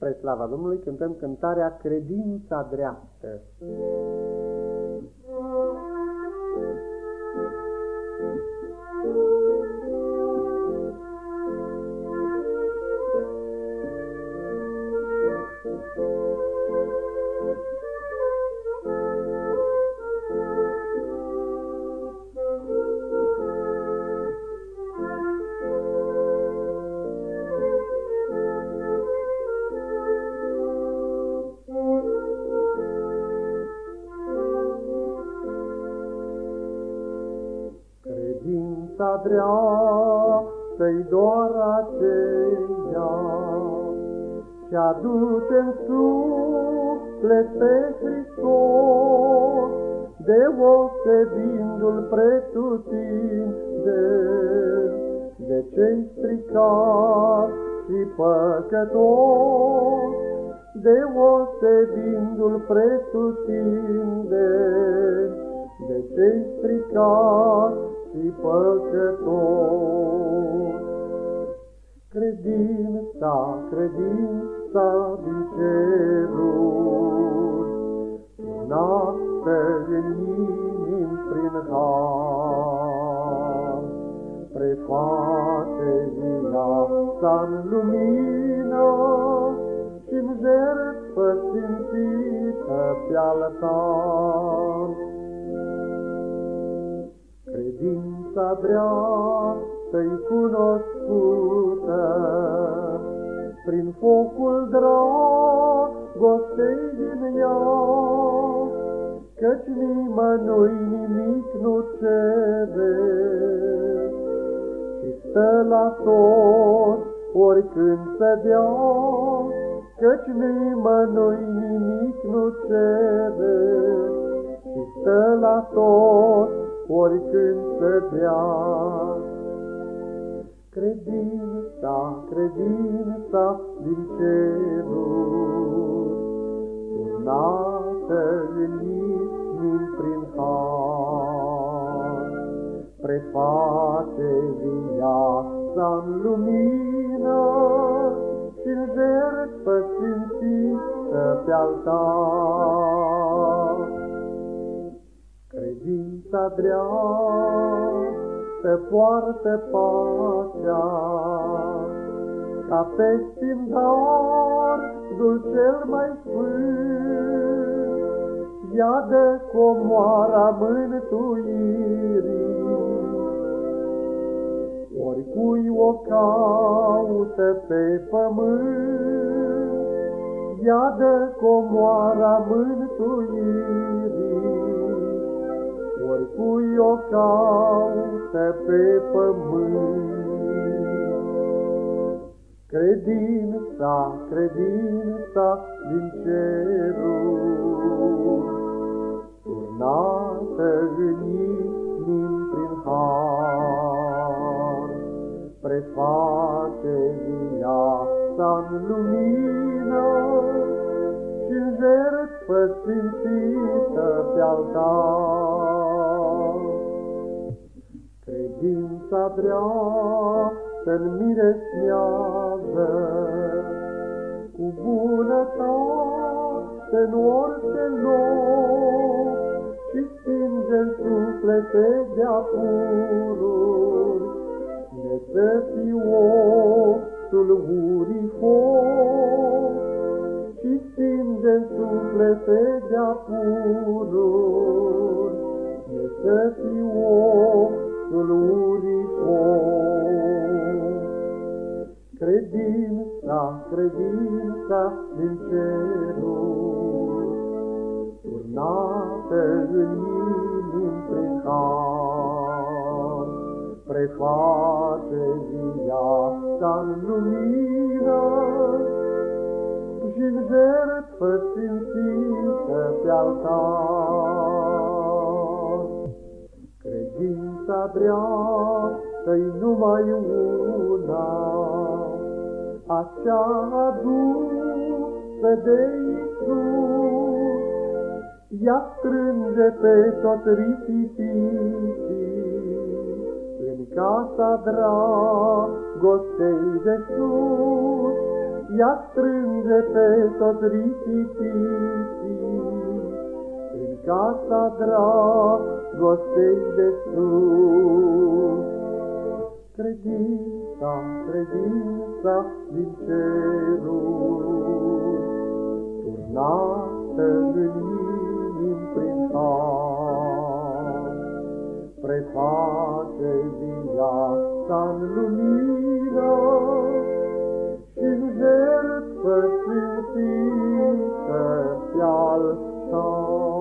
Spre slava Domnului cântăm cântarea Credința dreaptă. Credința dreaptă-i doar aceea. Și aduce în suflet pe Hristos, Deosebindu-l pretutinde De cei stricați și păcătoși, Deosebindu-l pretutinde De cei stricați și păcătos. Credința, credința din ceruri, Turnată în inim prin har, Preface viața în lumină Și-n jertfă simțită pe altar. Credința dreaptă-i cunoscută, Prin focul dragostei din ea, Căci nimănui nimic nu cere, Și stă la tot oricând se dea, Căci nimănui nimic nu cere, Și stă la tot oricând să dea. Credința, credința din ceruri, turnată în inim prin har, preface viața în lumină și-n jertfă simțită pe altar. Credința dreaptă poartă pacea, Ca pe dul cel mai sfânt, Ea dă comoara mântuirii. Oricui o caută pe pământ, Ea dă comoara mântuirii oricui o caută pe pământ. Credința, credința din cerul, turnată în inim prin har, preface viața în lumină și în jertfă sfințită pe altar. Credința dreaptă-n miresmează, Cu bunătate în orice loc, Și stinge n suflete de apururi, De să fii osul urii foc, Și stinge n suflete de apururi, din cerul, turnată în inim prin har, preface viața în lumină și-n jertfă simțită pe altar. Credința dreaptă-i numai una, Acea adusă de Iisus, Ea strânge pe toți risipiții În casa dragostei de sus, ea strânge pe tot risipiții, în casa dragostei de sus. Credința, credința din ceruri, turnată în inim prin har, preface viața în lumină și în jertfă sfințită pe altar.